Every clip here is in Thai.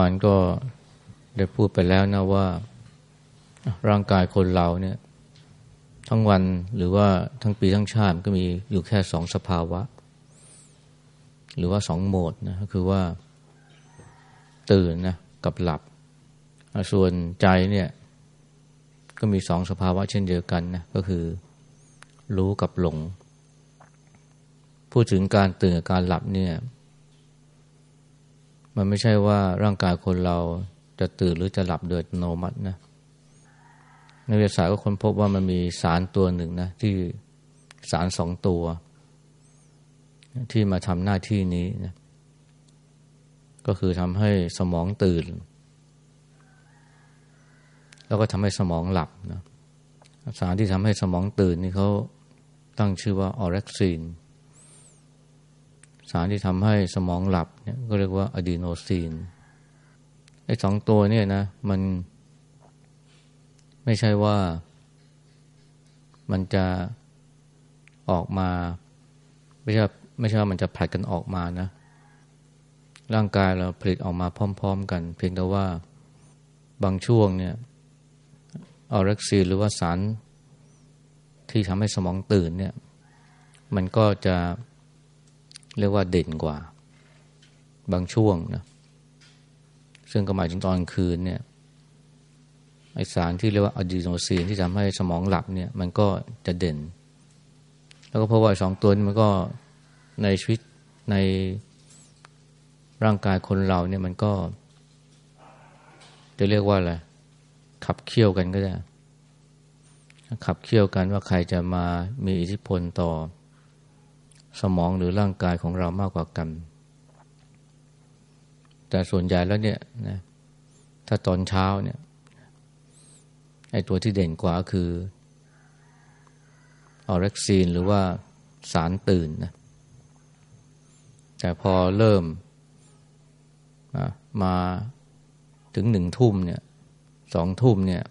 วานก็ได้พูดไปแล้วนะว่า ร่างกายคนเราเนี่ย ทั้งวันหรือว่าทั้งปีทั้งชาติก็มีอยู่แค่สองสภาวะ หรือว่าสองโหมดนะก็คือว่า ตื่นนะกับหลับ ส่วนใจเนี่ย ก็มีสองสภาวะเช่นเดียวกันนะก็คือรู้กับหลง พูดถึงการตื่นกับการหลับเนี่ย มันไม่ใช่ว่าร่างกายคนเราจะตื่นหรือจะหลับโดยอัตโนมัตินะในวิทยาศาสตร์ก็ค้นพบว่ามันมีสารตัวหนึ่งนะที่สารสองตัว ที่มาทำหน้าที่นี้นะก็คือทำให้สมองตื่น แล้วก็ทำให้สมองหลับนะสารที่ทำให้สมองตื่นนี่เขาตั้งชื่อว่าออเร็กซีน สารที่ทำให้สมองหลับเนี่ยก็เรียกว่าอะดีโนซีนไอ้สองตัวเนี่ยนะ มันไม่ใช่ว่ามันจะออกมา ไม่ใช่ไม่ใช่ว่ามันจะผลัดกันออกมานะ ร่างกายเราผลิตออกมาพร้อม ๆ กัน เพียงแต่ว่าบางช่วงเนี่ยออเร็กซีหรือว่าสารที่ทำให้สมองตื่นเนี่ย มันก็จะ เรียกว่าเด่นกว่า บางช่วงนะซึ่งก็หมายถึงตอนคืนเนี่ยไอสารที่เรียกว่าอะดีโนซีนที่ทำให้สมองหลับเนี่ย มันก็จะเด่น แล้วก็เพราะว่าสองตัวนี้มันก็ในชีวิตในร่างกายคนเราเนี่ยมันก็ จะเรียกว่าอะไรขับเคี่ยวกันก็ได้ ขับเคี่ยวกันว่าใครจะมามีอิทธิพลต่อ สมองหรือร่างกายของเรามากกว่ากัน แต่ส่วนใหญ่แล้วเนี่ยนะถ้าตอนเช้าเนี่ยไอตัวที่เด่นกว่าคือออเร็กซีนหรือว่าสารตื่นนะแต่พอเริ่มมาถึงหนึ่งทุ่มเนี่ยสองทุ่มเนี่ย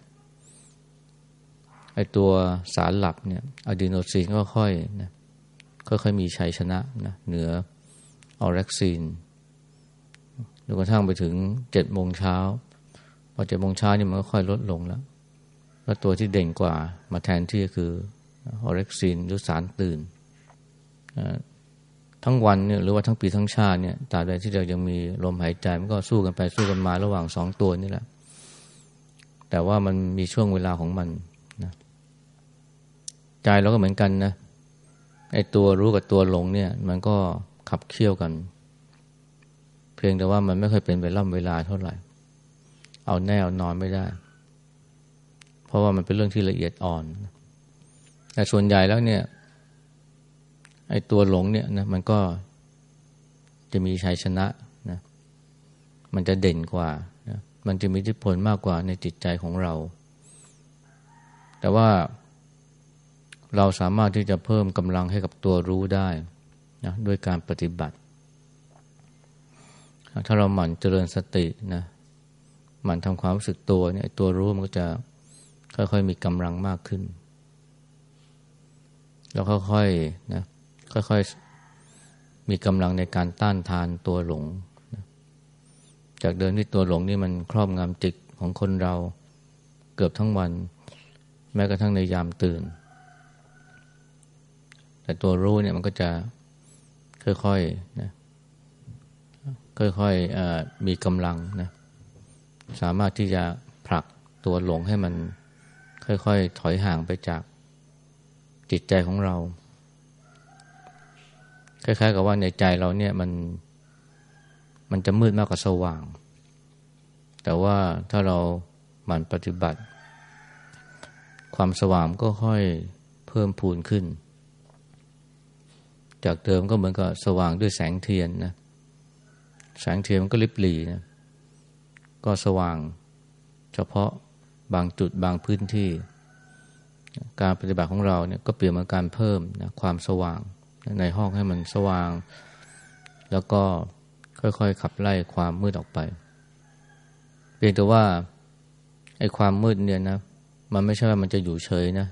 ไอตัวสารหลับเนี่ยอะดีโนซีนก็ค่อยนะ ค่อยๆมีชัยชนะนะเหนือ orexin จนกระทั่งไปถึงเจ็ดโมงเช้าพอเจ็ดโมงเช้านี่มันก็ค่อยลดลงแล้ว แล้วตัวที่เด่นกว่ามาแทนที่ก็คือ orexin หรือสารตื่น ทั้งวันเนี่ยหรือว่าทั้งปีทั้งชาติเนี่ยตราบใดที่เรายังมีลมหายใจมันก็สู้กันไปสู้กันมาระหว่างสองตัวนี่แหละ แต่ว่ามันมีช่วงเวลาของมันนะใจเราก็เหมือนกันนะ ไอ้ตัวรู้กับตัวหลงเนี่ย มันก็ขับเคี่ยวกัน เพียงแต่ว่ามันไม่เคยเป็นเวลาเวลาเท่าไหร่ เอาแน่เอานอนไม่ได้ เพราะว่ามันเป็นเรื่องที่ละเอียดอ่อน แต่ส่วนใหญ่แล้วเนี่ย ไอ้ตัวหลงเนี่ยนะมันก็จะมีชัยชนะนะ มันจะเด่นกว่านะมันจะมีอิทธิพลมากกว่าในจิตใจของเรา แต่ว่า เราสามารถที่จะเพิ่มกำลังให้กับตัวรู้ได้นะด้วยการปฏิบัติ ถ้าเราหมั่นเจริญสตินะหมั่นทำความรู้สึกตัวเนี่ยตัวรู้มันก็จะค่อยๆมีกำลังมากขึ้น แล้วค่อยๆนะค่อยๆมีกำลังในการต้านทานตัวหลงนะจากเดิมที่ตัวหลงนี่มันครอบงำจิตของคนเราเกือบทั้งวัน แม้กระทั่งในยามตื่น แต่ตัวรู้เนี่ยมันก็จะค่อยๆนะค่อยๆมีกำลังนะสามารถที่จะผลักตัวหลงให้มันค่อยๆ ถอยห่างไปจากจิตใจของเรา คล้ายๆ กับว่าในใจเราเนี่ยมันมันจะมืดมากกว่าสว่าง แต่ว่าถ้าเราหมั่นปฏิบัติ ความสว่างก็ค่อยเพิ่มพูนขึ้น จากเดิมก็เหมือนกับสว่างด้วยแสงเทียนนะแสงเทียนมันก็ลิบหลีนะก็สว่างเฉพาะบางจุดบางพื้นที่ การปฏิบัติของเราเนี่ยก็เปลี่ยนมาการเพิ่มนะความสว่างในห้องให้มันสว่าง แล้วก็ค่อยๆขับไล่ความมืดออกไป เพียงแต่ว่าไอ้ความมืดเนี่ยนะมันไม่ใช่ว่ามันจะอยู่เฉยนะ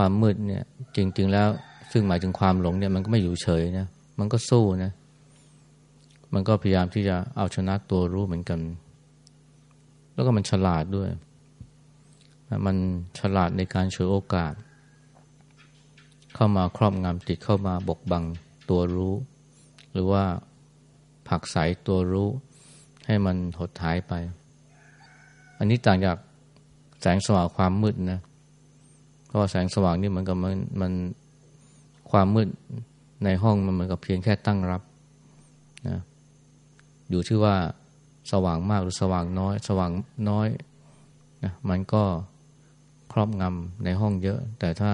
ความมืดเนี่ย จริง ๆ แล้วซึ่งหมายถึงความหลงเนี่ยมันก็ไม่อยู่เฉยนะมันก็สู้นะมันก็พยายามที่จะเอาชนะตัวรู้เหมือนกัน แล้วก็มันฉลาดด้วย มันฉลาดในการฉวยโอกาส เข้ามาครอบงำจิตเข้ามาบกบังตัวรู้ หรือว่าผักใสตัวรู้ ให้มันหดหายไป อันนี้ต่างจากแสงสว่างความมืดนะ เพราะแสงสว่างนี่เหมือนกับมันมันความมืดในห้องมันเหมือนกับเพียงแค่ตั้งรับนะอยู่ที่ว่าสว่างมากหรือสว่างน้อย สว่างน้อยนะมันก็ครอบงำในห้องเยอะ แต่ถ้า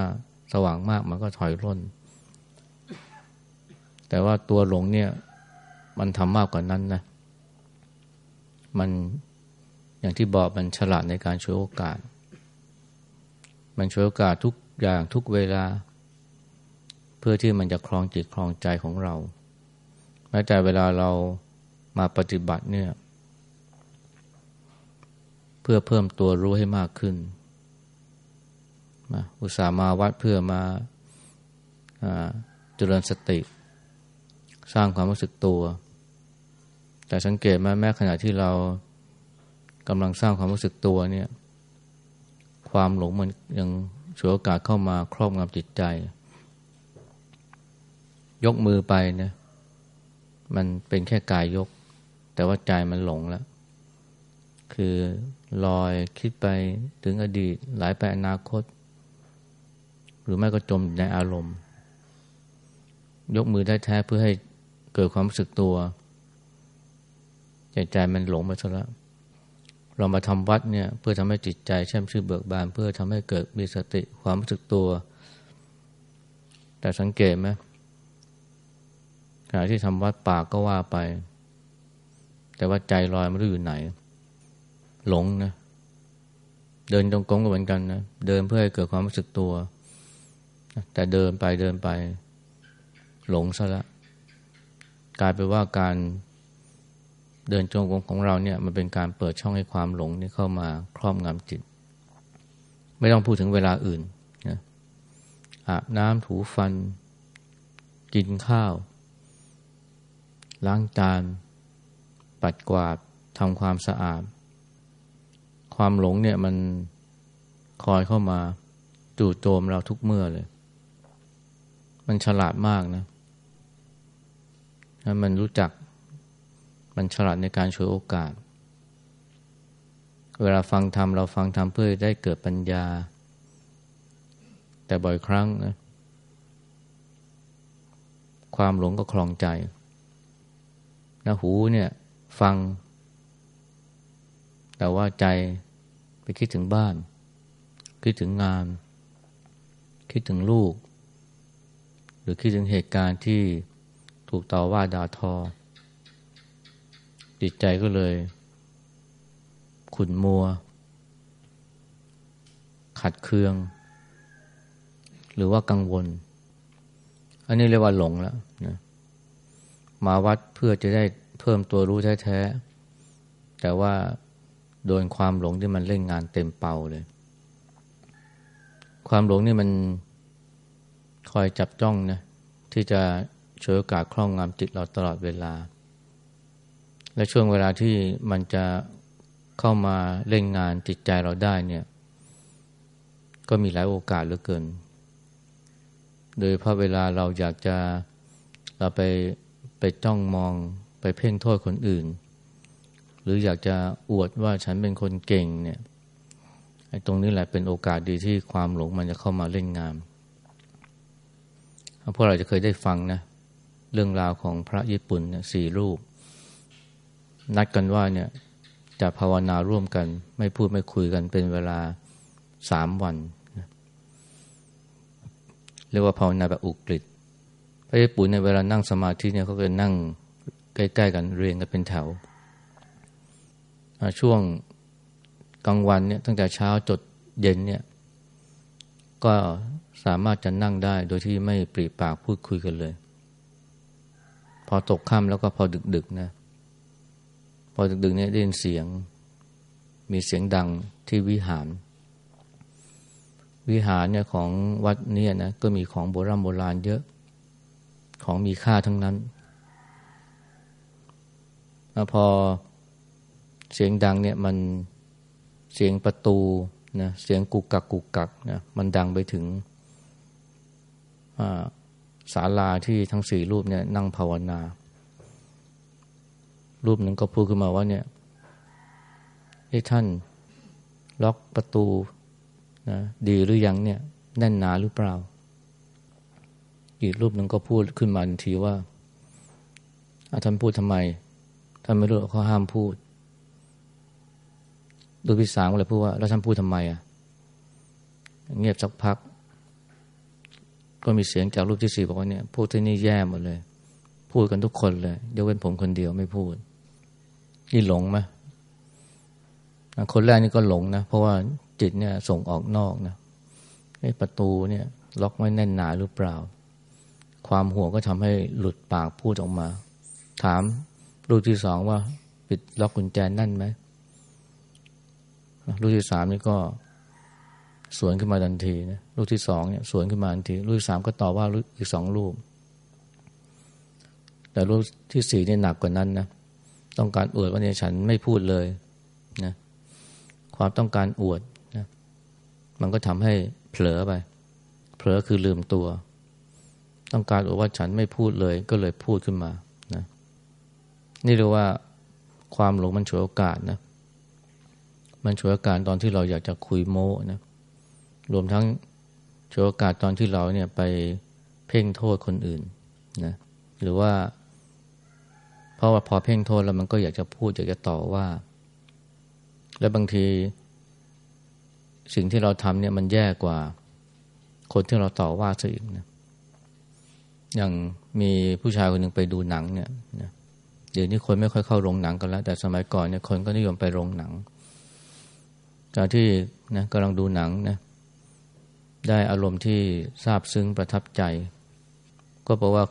สว่างมากมันก็ถอยร่น แต่ว่าตัวหลงเนี่ยมันทำมากกว่านั้นนะ มันอย่างที่บอกมันฉลาดในการช่วยโอกาส มันช่วยโอกาสทุกอย่างทุกเวลา เพื่อที่มันจะคลองจิตคลองใจของเราแม้แต่เวลาเรามาปฏิบัติเนี่ย เพื่อเพิ่มตัวรู้ให้มากขึ้นมาอุตส่าห์มาวัดเพื่อมาเจริญสติ สร้างความรู้สึกตัว แต่สังเกตไหมแม้ขณะที่เรากำลังสร้างความรู้สึกตัวเนี่ย ความหลงมันยังฉวยโอกาสเข้ามาครอบงำจิตใจ ยกมือไปเนี่ยมันเป็นแค่กายยก แต่ว่าใจมันหลงแล้ว คือลอยคิดไปถึงอดีตหลายไปอนาคต หรือไม่ก็จมในอารมณ์ ยกมือได้แท้เพื่อให้เกิดความรู้สึกตัว ใจใจมันหลงไปซะแล้ว เรามาทำวัดเนี่ยเพื่อทำให้จิตใจแช่มชื่นเบิกบาน เพื่อทำให้เกิดมีสติความรู้สึกตัว แต่สังเกตไหมขณะที่ทำวัดปากก็ว่าไป แต่ว่าใจลอยไม่รู้อยู่ไหน หลงนะ เดินจงกรมก็เหมือนกันนะเดินเพื่อให้เกิดความรู้สึกตัว แต่เดินไปเดินไป หลงซะละกลายเป็นว่าการ เดินจงกรมของเราเนี่ยมันเป็นการเปิดช่องให้ความหลงนี่เข้ามาครอบงำจิต ไม่ต้องพูดถึงเวลาอื่นนะอาบน้ำถูฟัน กินข้าว ล้างจาน ปัดกวาดทำความสะอาด ความหลงเนี่ยมันคอยเข้ามาจู่โจมเราทุกเมื่อเลย มันฉลาดมากนะ มันรู้จัก มันฉลาดในการช่วยโอกาส เวลาฟังธรรมเราฟังธรรมเพื่อได้เกิดปัญญา แต่บ่อยครั้งนะความหลงก็คลองใจนะหูเนี่ยฟัง แต่ว่าใจไปคิดถึงบ้าน คิดถึงงาน คิดถึงลูก หรือคิดถึงเหตุการณ์ที่ถูกต่อว่าด่าทอ จิตใจก็เลย ขุนมัว ขัดเคือง หรือว่ากังวล อันนี้เรียกว่าหลงแล้วนะมาวัดเพื่อจะได้เพิ่มตัวรู้แท้ๆแต่ว่าโดนความหลงที่มันเล่นงานเต็มเป่าเลย ความหลงนี่มันคอยจับจ้องนะที่จะช่วยโอกาสคล่องงามจิตเราตลอดเวลา และช่วงเวลาที่มันจะเข้ามาเล่นงานจิตใจเราได้เนี่ย ก็มีหลายโอกาสเหลือเกิน โดยพราะเวลาเราอยากจะเราไปไปจ้องมองไปเพ่งโทษคนอื่น หรืออยากจะอวดว่าฉันเป็นคนเก่งเนี่ยไอ้ตรงนี้แหละเป็นโอกาสดีที่ความหลงมันจะเข้ามาเล่นงานพวกเราจะเคยได้ฟังนะ เรื่องราวของพระญี่ปุ่นสี่รูป นัดกันว่าเนี่ยจะภาวนาร่วมกัน ไม่พูดไม่คุยกันเป็นเวลาสามวันเรียกว่าภาวนาแบบอุกฤษพระญี่ปุ่นในเวลานั่งสมาธิเนี่ยเขาก็นั่งใกล้ๆกันเรียงกันเป็นแถว ช่วงกลางวันเนี่ยตั้งแต่เช้าจดเย็นเนี่ยก็สามารถจะนั่งได้โดยที่ไม่ปรีปากพูดคุยกันเลย พอตกค่ำแล้วก็พอดึกๆนะ พอดึกๆเนี่ยได้ยินเสียง มีเสียงดังที่วิหาร วิหารเนี่ยของวัดเนี่ยนะก็มีของโบราณโบราณเยอะ ของมีค่าทั้งนั้นพอเสียงดังเนี่ยมันเสียงประตูนะเสียงกุกกักกุกกักนะมันดังไปถึงศาลาที่ทั้งสี่รูปเนี่ยนั่งภาวนา รูปหนึ่งก็พูดขึ้นมาว่าเนี่ยให้ท่านล็อกประตูนะดีหรือยังเนี่ยแน่นหนาหรือเปล่า อีกรูปหนึ่งก็พูดขึ้นมาทันทีว่าท่านพูดทำไม ท่านไม่รู้เขาห้ามพูดรูปที่สามก็เลยพูดว่าแล้วท่านพูดทำไมอะเงียบสักพัก ก็มีเสียงจากรูปที่สี่บอกว่าเนี่ยพวกที่นี่แย่หมดเลย พูดกันทุกคนเลยยกเว้นผมคนเดียวไม่พูด นี่หลงไหมคนแรกนี่ก็หลงนะ เพราะว่าจิตเนี่ยส่งออกนอกนะไอ้ประตูเนี่ยล็อกไม่แน่นหนาหรือเปล่า ความห่วงก็ทำให้หลุดปากพูดออกมา ถามรูปที่สองว่า ปิดล็อกกุญแจแน่นไหมลูกที่สามนี่ก็สวนขึ้นมาทันทีนะลูกที่สองเนี่ยสวนขึ้นมาทันทีลูกที่สามก็ตอบว่าอีกสองลูกแต่ลูกที่สี่นี่หนักกว่านั้นนะ ต้องการอวดว่าเนี่ยฉันไม่พูดเลยนะความต้องการอวดนะมันก็ทำให้เผลอไป เผลอคือลืมตัว ต้องการอวดว่าฉันไม่พูดเลย ก็เลยพูดขึ้นมานะนี่เรียกว่าความหลงมันฉวยโอกาสนะมันฉวยโอกาสตอนที่เราอยากจะคุยโม้นะรวมทั้งฉวยโอกาสตอนที่เราเนี่ยไปเพ่งโทษคนอื่นนะหรือว่า เพราะว่าพอเพ่งโทษแล้วมันก็อยากจะพูดอยากจะต่อว่า และบางที สิ่งที่เราทำเนี่ยมันแย่กว่า คนที่เราต่อว่าซะอีกนะอย่างมีผู้ชายคนหนึ่งไปดูหนังเนี่ยนะเดี๋ยวนี้คนไม่ค่อยเข้าโรงหนังกันแล้ว แต่สมัยก่อนเนี่ยคนก็นิยมไปโรงหนังการที่นะกำลังดูหนังนะได้อารมณ์ที่ซาบซึ้งประทับใจ ก็บอกว่า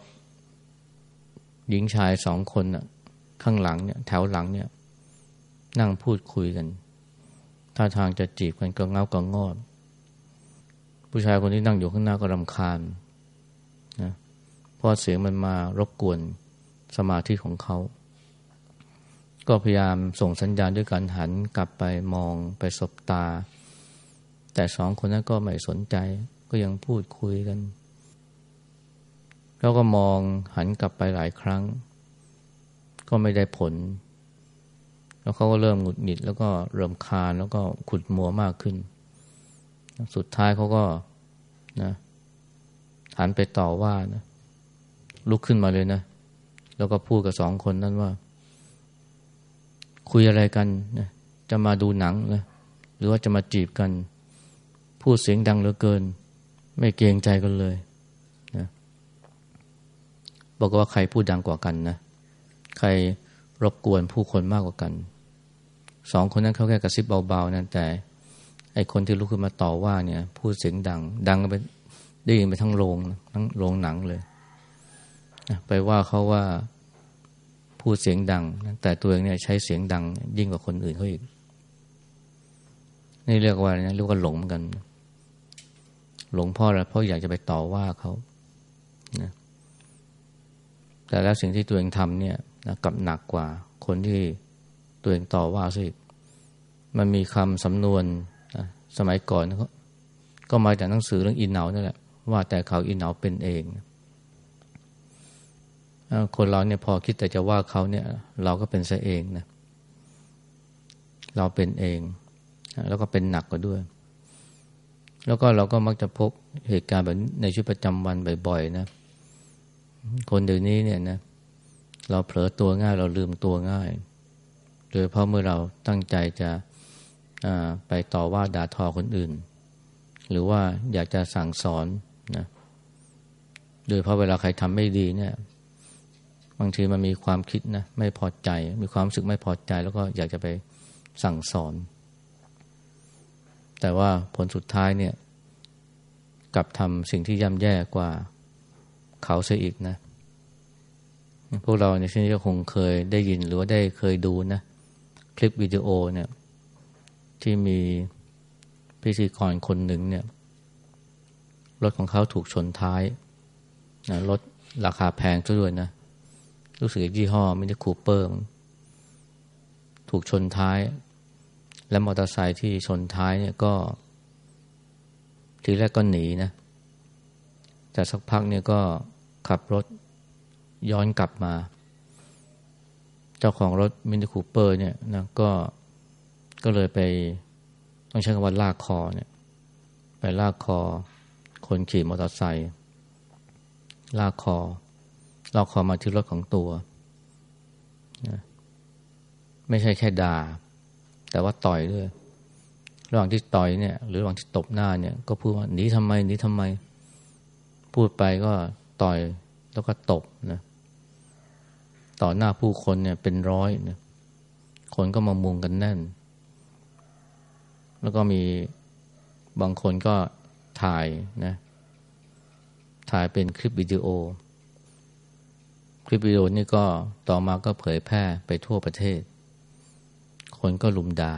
หญิงชายสองคนน่ะ ข้างหลังเนี่ย แถวหลังเนี่ย นั่งพูดคุยกันท่าทางจะจีบกันก็เงาก็งอด ผู้ชายคนที่นั่งอยู่ข้างหน้าก็รำคาญนะเพราะเสียงมันมารบกวนสมาธิของเขา ก็พยายามส่งสัญญาณด้วยการหันกลับไปมองไปสบตา แต่สองคนนั้นก็ไม่สนใจ ก็ยังพูดคุยกัน แล้วก็มองหันกลับไปหลายครั้ง ก็ไม่ได้ผล แล้วเขาก็เริ่มหงุดหงิด แล้วก็เริ่มคานแล้วก็ขุดมัวมากขึ้น สุดท้ายเขาก็นะหันไปต่อว่านะลุกขึ้นมาเลยนะ แล้วก็พูดกับสองคนนั้นว่า คุยอะไรกันนะจะมาดูหนังนะหรือว่าจะมาจีบกัน พูดเสียงดังเหลือเกิน ไม่เกรงใจกันเลย บอกว่าใครพูดดังกว่ากันนะใครรบกวนผู้คนมากกว่ากันสองคนนั้นเขาแค่กระซิบเบาๆนะแต่ไอคนที่ลุกขึ้นมาต่อว่าเนี่ย พูดเสียงดัง ดังไปได้ยินไปทั้งโรงทั้งโรงหนังเลยไปว่าเขาว่าพูดเสียงดัง แต่ตัวเองเนี่ยใช้เสียงดัง ยิ่งกว่าคนอื่นเขาอีกนี่เรียกว่าอะไรนะเรียกว่าหลงกัน หลงพ่อแล้วเพราะอยากจะไปต่อว่าเขานะ แต่แล้วสิ่งที่ตัวเองทำเนี่ยนะกับหนักกว่าคนที่ตัวเองต่อว่าซะอีกมันมีคำสำนวนนะสมัยก่อนก็ก็มาจากหนังสือเรื่องอินเนานั่นแหละว่าแต่เขาอินเนาเป็นเอง คนเราเนี่ยพอคิดแต่จะว่าเขาเนี่ย เราก็เป็นซะเองนะเราเป็นเอง แล้วก็เป็นหนักกว่าด้วย แล้วก็เราก็มักจะพบเหตุการณ์แบบในชีวิตประจำวันบ่อยๆนะ คนเดี๋ยวนี้เนี่ยนะ เราเผลอตัวง่าย เราลืมตัวง่าย โดยเพราะเมื่อเราตั้งใจจะไปต่อว่าด่าทอคนอื่น หรือว่าอยากจะสั่งสอนนะโดยเพราะเวลาใครทำไม่ดีเนี่ย บางทีมันมีความคิดนะไม่พอใจ มีความรู้สึกไม่พอใจ แล้วก็อยากจะไปสั่งสอน แต่ว่าผลสุดท้ายเนี่ยกลับทำสิ่งที่ย่ำแย่กว่า เขาเสียอีกนะ พวกเราในที่นี้ก็คงเคยได้ยินหรือว่าได้เคยดูนะ คลิปวิดีโอเนี่ยที่มีพิธีกรคนหนึ่งเนี่ยรถของเขาถูกชนท้ายนะรถราคาแพงซะด้วยนะรู้สึกยี่ห้อม่ได้คูเปอร์ถูกชนท้าย และมอเตอร์ไซค์ที่ชนท้ายเนี่ยก็ ทีแรกก็หนีนะแต่สักพักเนี่ยก็ ขับรถย้อนกลับมา เจ้าของรถมินิคูเปอร์เนี่ยนะก็ก็เลยไปต้องใช้คำว่าลากคอเนี่ย ไปลากคอ คนขี่มอเตอร์ไซค์ลากคอลากคอมาที่รถของตัวนะไม่ใช่แค่ด่า แต่ว่าต่อยด้วยระหว่างที่ต่อยเนี่ย หรือระหว่างที่ตบหน้าเนี่ย ก็พูดว่าหนีทำไมหนีทำไม พูดไปก็ ต่อยแล้วก็ตบนะต่อหน้าผู้คนเนี่ยเป็นร้อยนะคนก็มามุงกันแน่น แล้วก็มีบางคนก็ถ่ายนะถ่ายเป็นคลิปวิดีโอ คลิปวิดีโอนี่ก็ต่อมาก็เผยแพร่ไปทั่วประเทศ คนก็ลุมด่า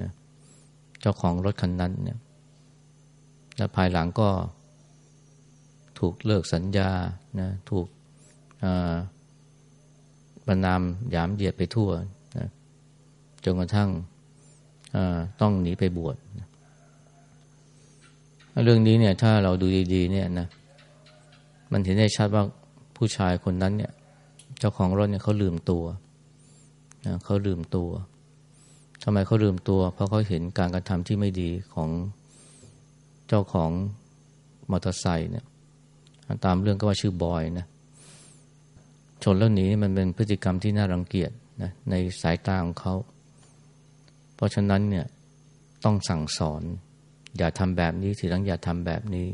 นะเจ้าของรถคันนั้นเนี่ยและภายหลังก็ ถูกเลิกสัญญานะถูกประนามยามเหยียดไปทั่วนะจนกระทั่งต้องหนีไปบวชนะเรื่องนี้เนี่ย ถ้าเราดูดี ๆ เนี่ยนะมันเห็นได้ชัดว่าผู้ชายคนนั้นเนี่ย เจ้าของรถเนี่ยเขาลืมตัวนะเขาลืมตัวทำไมเขาลืมตัว เพราะเขาเห็นการกระทำที่ไม่ดีของเจ้าของมอเตอร์ไซค์เนี่ย ตามเรื่องก็ว่าชื่อบอยนะชนแล้วหนีมันเป็นพฤติกรรมที่น่ารังเกียจนะในสายตาของเขา เพราะฉะนั้นเนี่ยต้องสั่งสอน อย่าทำแบบนี้ทีหลังอย่าทำแบบนี้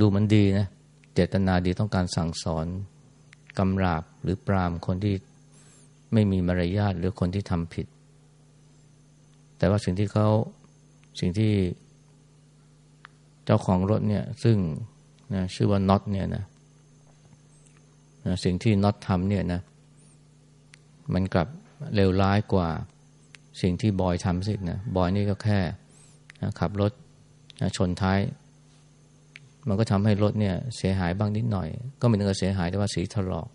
ดูมันดีนะเจตนาดีต้องการสั่งสอนกำราบหรือปรามคนที่ไม่มีมารยาทหรือคนที่ทำผิด แต่ว่าสิ่งที่เขาสิ่งที่เจ้าของรถเนี่ยซึ่ง นะชื่อว่าน็อตเนี่ยนะนะสิ่งที่น็อตทำเนี่ยนะ มันกลับเลวร้ายกว่าสิ่งที่บอยทำสินะบอยนี่ก็แค่นะขับรถนะชนท้าย มันก็ทำให้รถเนี่ย เสียหายบ้างนิดหน่อย ก็ไม่ถึงกับเสียหายแต่ว่าสีถลอก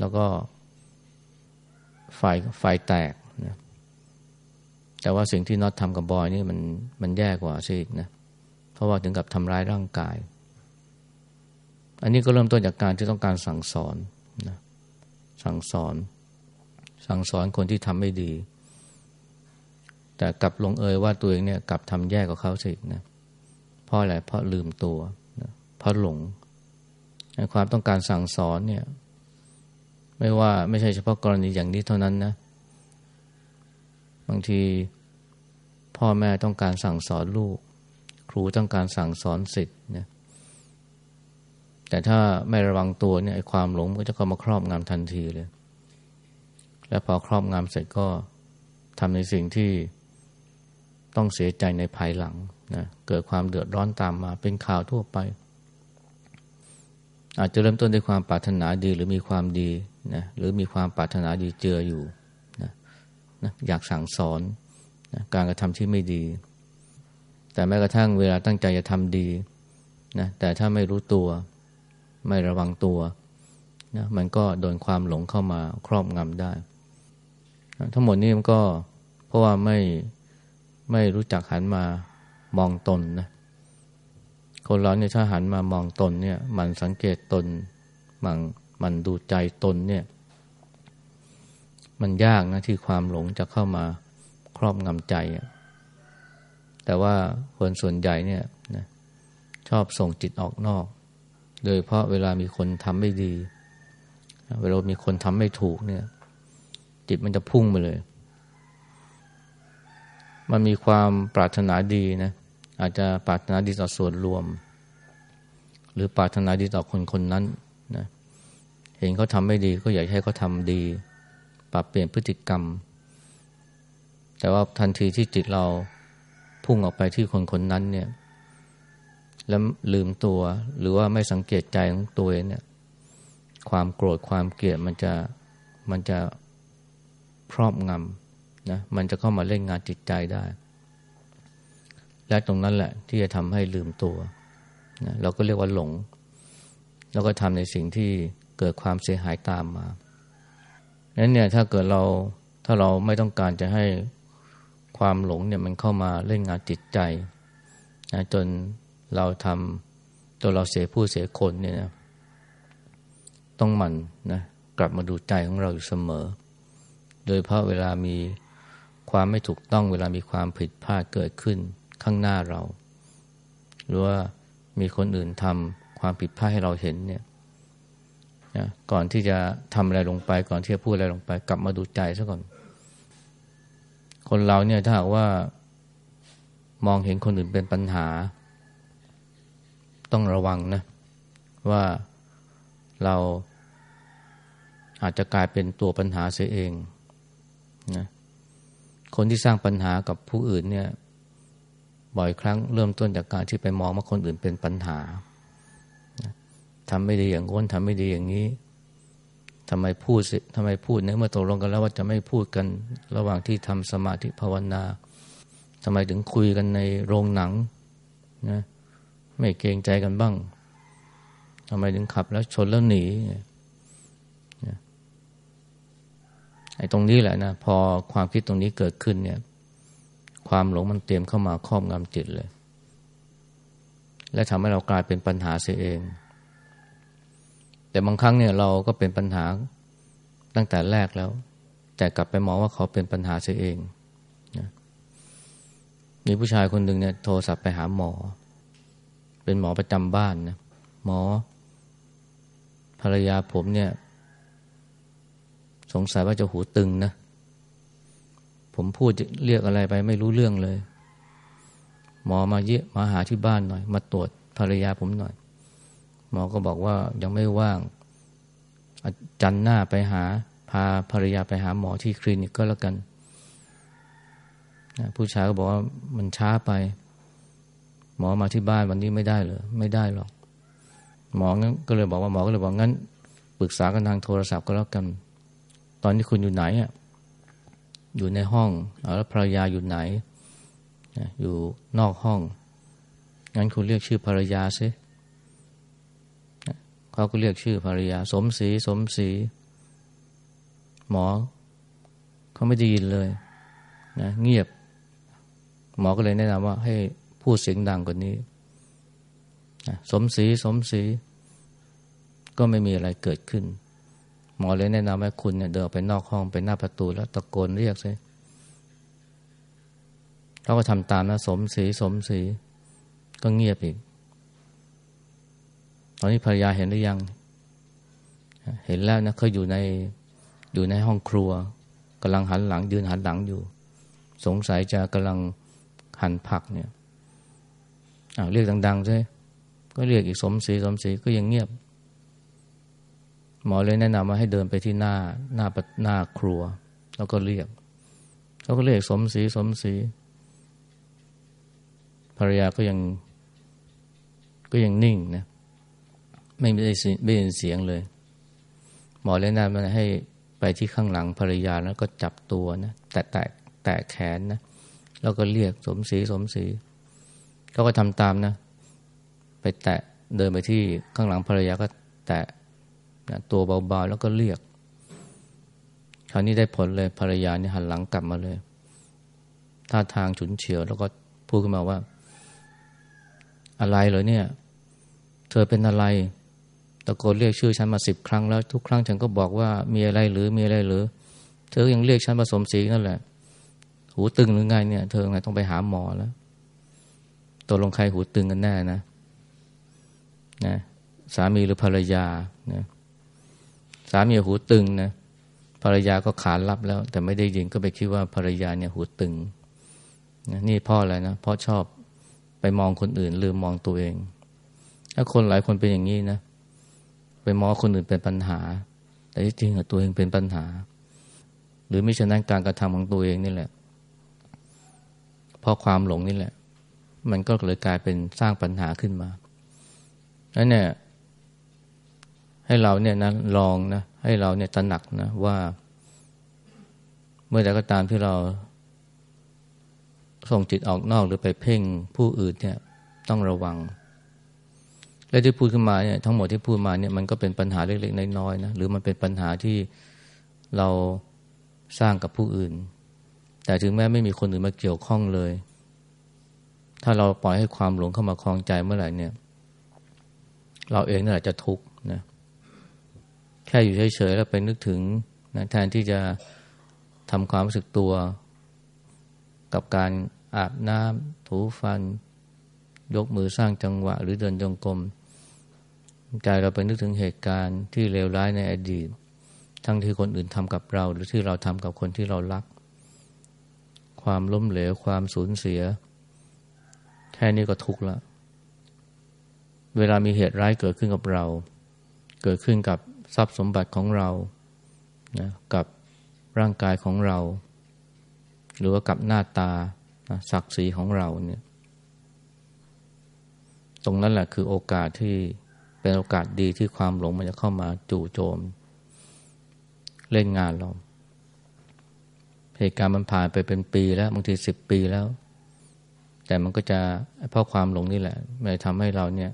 แล้วก็ไฟไฟแตกนะแต่ว่าสิ่งที่น็อตทำกับบอยนี่มันมันแย่กว่าสินะเพราะว่าถึงกับทำร้ายร่างกาย อันนี้ก็เริ่มต้นจากการที่ต้องการสั่งสอนนะสั่งสอน สั่งสอนคนที่ทำไม่ดี แต่กลับลงเอยว่าตัวเองเนี่ยกลับทำแย่กว่าเขาสินะเพราะอะไรเพราะลืมตัวนะเพราะหลงความต้องการสั่งสอนเนี่ย ไม่ว่าไม่ใช่เฉพาะกรณีอย่างนี้เท่านั้นนะบางทีพ่อแม่ต้องการสั่งสอนลูก ครูต้องการสั่งสอนสิทธิ์ แต่ถ้าไม่ระวังตัวเนี่ยความหลงก็จะเข้ามาครอบงำทันทีเลย และพอครอบงำเสร็จก็ทำในสิ่งที่ต้องเสียใจในภายหลังนะเกิดความเดือดร้อนตามมา เป็นข่าวทั่วไป อาจจะเริ่มต้นด้วยความปรารถนาดีหรือมีความดีนะหรือมีความปรารถนาดีเจืออยู่นะนะอยากสั่งสอนนะการกระทำที่ไม่ดี แต่แม้กระทั่งเวลาตั้งใจจะทำดีนะแต่ถ้าไม่รู้ตัว ไม่ระวังตัวนะมันก็โดนความหลงเข้ามาครอบงำได้ ทั้งหมดนี้มันก็เพราะว่าไม่ไม่รู้จักหันมามองตนนะคนเราเนี่ยถ้าหันมามองตนเนี่ย มันสังเกตตนมันมันดูใจตนเนี่ย มันยากนะที่ความหลงจะเข้ามาครอบงำใจแต่ว่าคนส่วนใหญ่เนี่ยนะชอบส่งจิตออกนอก โดยเพราะเวลามีคนทำไม่ดี เวลามีคนทำไม่ถูกเนี่ย จิตมันจะพุ่งไปเลย มันมีความปรารถนาดีนะอาจจะปรารถนาดีต่อส่วนรวม หรือปรารถนาดีต่อคนคนนั้นนะเห็นเขาทำไม่ดีก็อยากให้เขาทำดี ปรับเปลี่ยนพฤติกรรม แต่ว่าทันทีที่จิตเราพุ่งออกไปที่คนคนนั้นเนี่ย แล้วลืมตัว หรือว่าไม่สังเกตใจของตัวเองเนี่ย ความโกรธความเกลียดมันจะมันจะครอบงำนะมันจะเข้ามาเล่นงานจิตใจได้ และตรงนั้นแหละที่จะทำให้ลืมตัวนะเราก็เรียกว่าหลง แล้วก็ทำในสิ่งที่เกิดความเสียหายตามมานั้นเนี่ยถ้าเกิดเราถ้าเราไม่ต้องการจะให้ความหลงเนี่ยมันเข้ามาเล่นงานจิตใจนะจน เราทำตัวเราเสียผู้เสียคนเนี่ยนะต้องหมั่นนะกลับมาดูใจของเราอยู่เสมอ โดยเพราะเวลามีความไม่ถูกต้องเวลามีความผิดพลาดเกิดขึ้นข้างหน้าเรา หรือว่ามีคนอื่นทำความผิดพลาดให้เราเห็นเนี่ยนะก่อนที่จะทำอะไรลงไป ก่อนที่จะพูดอะไรลงไป กลับมาดูใจซะก่อน คนเราเนี่ยถ้าหากว่ามองเห็นคนอื่นเป็นปัญหา ต้องระวังนะ ว่าเราอาจจะกลายเป็นตัวปัญหาเสียเองนะคนที่สร้างปัญหากับผู้อื่นเนี่ย บ่อยครั้งเริ่มต้นจากการที่ไปมองว่าคนอื่นเป็นปัญหาทำไม่ดีอย่างง้นทำไม่ดีอย่างนี้ทำไมพูดสิทำไมพูดเนี่ยเมื่อตกลงกันแล้วว่าจะไม่พูดกันระหว่างที่ทำสมาธิภาวนาทำไมถึงคุยกันในโรงหนังนะ ไม่เกรงใจกันบ้างทำไมถึงขับแล้วชนแล้วหนีไอ้ตรงนี้แหละนะพอความคิดตรงนี้เกิดขึ้นเนี่ย ความหลงมันเตรียมเข้ามาครอบงำจิตเลย และทำให้เรากลายเป็นปัญหาเสียเอง แต่บางครั้งเนี่ยเราก็เป็นปัญหาตั้งแต่แรกแล้ว แต่กลับไปมองว่าเขาเป็นปัญหาเสียเองนะมีผู้ชายคนหนึ่งเนี่ยโทรศัพท์ไปหาหมอ เป็นหมอประจำบ้านนะหมอ ภรรยาผมเนี่ย สงสัยว่าจะหูตึงนะ ผมพูดเรียกอะไรไปไม่รู้เรื่องเลย หมอมาเยอะมาหาที่บ้านหน่อย มาตรวจภรรยาผมหน่อย หมอก็บอกว่ายังไม่ว่างจันหน้าไปหา พาภรรยาไปหาหมอที่คลินิกก็แล้วกัน ผู้ชายก็บอกว่ามันช้าไป หมอมาที่บ้านวันนี้ไม่ได้เลยไม่ได้หรอก หมองั้นก็เลยบอกว่าหมอก็เลยบอกงั้นปรึกษากันทางโทรศัพท์ก็แล้วกัน ตอนนี้คุณอยู่ไหนอะอยู่ในห้องแล้วภรรยาอยู่ไหน อยู่นอกห้อง งั้นคุณเรียกชื่อภรรยาซิเขาก็เรียกชื่อภรรยา สมศรีสมศรีหมอเขาไม่ได้ยินเลยนะเงียบ หมอก็เลยแนะนำว่าให้ พูดเสียงดังกว่านี้ สมศรีสมศรีก็ไม่มีอะไรเกิดขึ้น หมอเลยแนะนำให้คุณเนี่ยเดินไปนอกห้องไปหน้าประตูแล้วตะโกนเรียกซิเขาก็ทำตามนะสมศรีสมศรีก็เงียบอีก ตอนนี้ภรรยาเห็นหรือยัง เห็นแล้วนะเขาอยู่ในอยู่ในห้องครัวกำลังหันหลังยืนหันหลังอยู่ สงสัยจะกำลังหั่นผักเนี่ย เรียกดังๆใช่ก็เรียกอีกสมศรีสมศรีก็ยังเงียบ หมอเลยแนะนำว่าให้เดินไปที่หน้าหน้าหน้าครัว แล้วก็เรียกเขาก็เรียกสมศรีสมศรีภรรยาก็ยังก็ยังนิ่งนะไม่ได้ไม่ได้ยินเสียงเลย หมอเลยแนะนำให้ไปที่ข้างหลังภรรยาแล้วก็จับตัวนะแตะแตะแตะแขนนะแล้วก็เรียกสมศรีสมศรี เขาก็ทำตามนะ ไปแตะเดินไปที่ข้างหลังภรรยาก็แตะนะตัวเบาๆแล้วก็เรียก คราวนี้ได้ผลเลยภรรยานี่หันหลังกลับมาเลยท่าทางฉุนเฉียว แล้วก็พูดขึ้นมาว่า อะไรเหรอเนี่ย เธอเป็นอะไรตะโกนเรียกชื่อฉันมาสิบครั้งแล้วทุกครั้งฉันก็บอกว่ามีอะไรหรือมีอะไรหรือ เธอยังเรียกฉันผสมสีนั่นแหละ หูตึงหรือไงเนี่ย เธอไงต้องไปหาหมอแล้ว ตัวลงใครหูตึงกันแน่นะนะ สามีหรือภรรยานะสามีหูตึงนะภรรยาก็ขานรับแล้ว แต่ไม่ได้ยินก็ไปคิดว่าภรรยาเนี่ยหูตึงนะนี่พ่ออะไรนะพราะชอบไปมองคนอื่น ลืมมองตัวเองถ้าคนหลายคนเป็นอย่างนี้นะไปมองคนอื่นเป็นปัญหา แต่ที่จริงตัวเองเป็นปัญหา หรือไม่ฉะนั้นการกระทำของตัวเองนี่แหละเพราะความหลงนี่แหละ มันก็เลยกลายเป็นสร้างปัญหาขึ้นมาแล้วเนี่ยให้เราเนี่ยนะลองนะให้เราเนี่ยตระหนักนะว่า เมื่อใดก็ตามที่เรา ส่งจิตออกนอกหรือไปเพ่งผู้อื่นเนี่ยต้องระวัง และที่พูดขึ้นมาเนี่ยทั้งหมดที่พูดมาเนี่ยมันก็เป็นปัญหาเล็กๆน้อยๆนะหรือมันเป็นปัญหาที่เราสร้างกับผู้อื่น แต่ถึงแม้ไม่มีคนอื่นมาเกี่ยวข้องเลย ถ้าเราปล่อยให้ความหลงเข้ามาคลองใจเมื่อไหร่เนี่ย เราเองนั่แหละจะทุกข์นะแค่อยู่เฉยๆแล้วไปนึกถึงนะแทนที่จะทำความรู้สึกตัว กับการอาบน้ำถูฟัน ยกมือสร้างจังหวะ หรือเดินจงกรมใจเราไปนึกถึงเหตุการณ์ที่เลวร้ายในอดีต ทั้งที่คนอื่นทำกับเรา หรือที่เราทำกับคนที่เรารัก ความล้มเหลวความสูญเสีย ค่นี้ก็ทุกข์ล้วเวลามีเหตุร้ายเกิดขึ้นกับเรา เกิดขึ้นกับทรัพย์สมบัติของเรานะกับร่างกายของเรา หรือว่ากับหน้าตาศักดิ์ศรีของเราเนี่ย ตรงนั้นแหละคือโอกาสที่เป็นโอกาสดีที่ความหลงมันจะเข้ามาจู่โจม เล่นงานเราเหตุการณ์มันผ่านไปเป็นปีแล้วบางทีสิบปีแล้ว แต่มันก็จะเพราะความหลงนี่แหละมันทำให้เราเนี่ย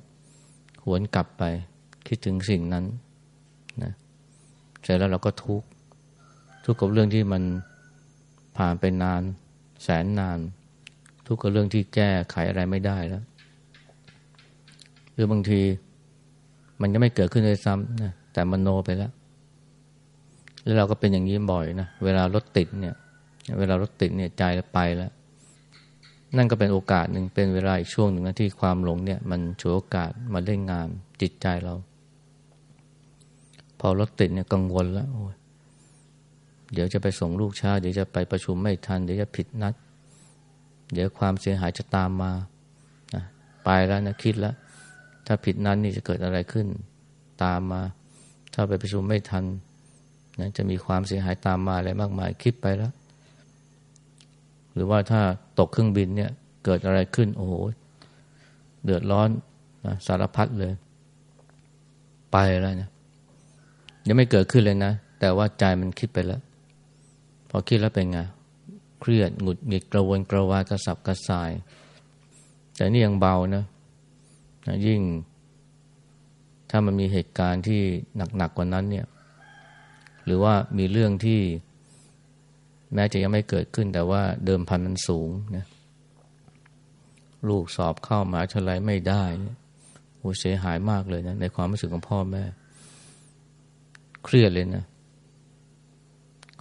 หวนกลับไป คิดถึงสิ่งนั้นนะเสร็จแล้วเราก็ทุกข์ทุกข์กับเรื่องที่มันผ่านไปนาน แสนนาน ทุกข์กับเรื่องที่แก้ไขอะไรไม่ได้แล้วหรือบางทีมันจะไม่เกิดขึ้นเลยซ้ำนะแต่มันโนไปแล้ว แล้วเราก็เป็นอย่างนี้บ่อยนะเวลารถติดเนี่ย เวลารถติดเนี่ยใจไปแล้ว นั่นก็เป็นโอกาสหนึ่งเป็นเวลาอีกช่วงหนึ่งนะที่ความหลงเนี่ย มันฉวยโอกาสมาเล่นงานจิตใจเรา พอรถติดเนี่ยกังวลแล้วโอ้ยเดี๋ยวจะไปส่งลูกช้า เดี๋ยวจะไปประชุมไม่ทัน เดี๋ยวจะผิดนัด เดี๋ยวความเสียหายจะตามมาไปแล้วนะคิดแล้ว ถ้าผิดนั้นนี่จะเกิดอะไรขึ้น ตามมา ถ้าไปประชุมไม่ทันนะจะมีความเสียหายตามมาอะไรมากมายคิดไปแล้ว หรือว่าถ้าตกเครื่องบินเนี่ยเกิดอะไรขึ้น โอ้โห เดือดร้อนนะสารพัดเลย ไปแล้วนะยังไม่เกิดขึ้นเลยนะ แต่ว่าใจมันคิดไปแล้ว พอคิดแล้วเป็นไง เครียดหงุดหงิดกระวนกระวายกระสับกระส่าย แต่นี่ยังเบานะนะยิ่ง ถ้ามันมีเหตุการณ์ที่หนักๆกว่านั้นเนี่ย หรือว่ามีเรื่องที่ แม้จะยังไม่เกิดขึ้นแต่ว่าเดิมพันมันสูงนะลูกสอบเข้ามหาชลัยไม่ได้โอ้เสียหายมากเลยนะในความรู้สึกของพ่อแม่ เครียดเลยนะ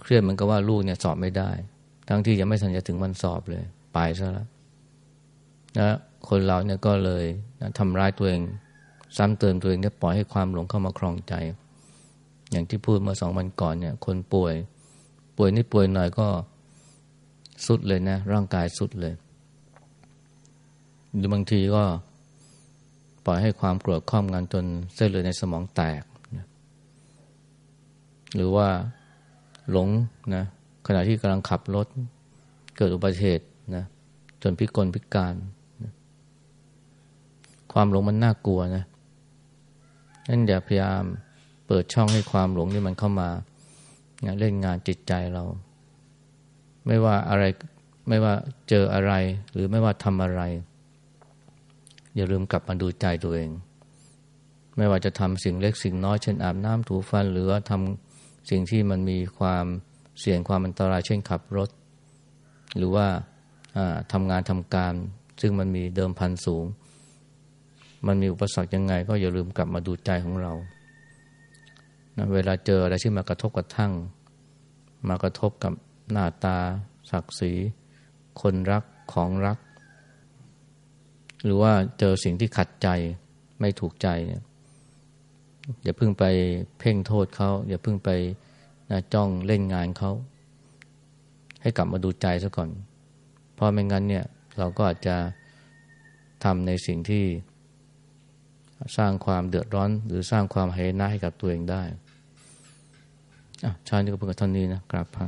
เครียดเหมือนกับว่าลูกเนี่ยสอบไม่ได้ ทั้งที่ยังไม่ทันจะถึงวันสอบเลย ไปซะแล้วนะคนเราเนี่ยก็เลยนะทำร้ายตัวเอง ซ้ำเติมตัวเองเนี่ยปล่อยให้ความหลงเข้ามาครองใจ อย่างที่พูดเมื่อสองวันก่อนเนี่ย คนป่วย ป่วยนี่ป่วยหน่อยก็สุดเลยนะ ร่างกายสุดเลย หรือบางทีก็ปล่อยให้ความโกรธครอบงำจนเส้นเลือดในสมองแตกนะหรือว่าหลงนะขณะที่กำลังขับรถ เกิดอุบัติเหตุนะจนพิกลพิการความหลงมันน่ากลัวนะนั่นอย่าพยายามเปิดช่องให้ความหลงนี่มันเข้ามา เล่นงานจิตใจเรา ไม่ว่าอะไรไม่ว่าเจออะไร หรือไม่ว่าทำอะไร อย่าลืมกลับมาดูใจตัวเอง ไม่ว่าจะทำสิ่งเล็กสิ่งน้อยเช่นอาบน้ำถูฟัน หรือว่าทำสิ่งที่มันมีความเสี่ยงความอันตรายเช่นขับรถ หรือว่าทำงานทำการ ซึ่งมันมีเดิมพันสูง มันมีอุปสรรคยังไง ก็อย่าลืมกลับมาดูใจของเรา เวลาเจออะไรที่มากระทบกระทั่ง มากระทบกับหน้าตา ศักดิ์ศรี คนรักของรัก หรือว่าเจอสิ่งที่ขัดใจไม่ถูกใจเนี่ยอย่าเพิ่งไปเพ่งโทษเขาอย่าเพิ่งไปนะจ้องเล่นงานเขาให้กลับมาดูใจซะก่อน เพราะไม่งั้นเนี่ยเราก็อาจจะทำในสิ่งที่สร้างความเดือดร้อน หรือสร้างความเหยนะให้กับตัวเองได้ ชาตินี้ก็เป็นกับท่านนี้นะกราบพระ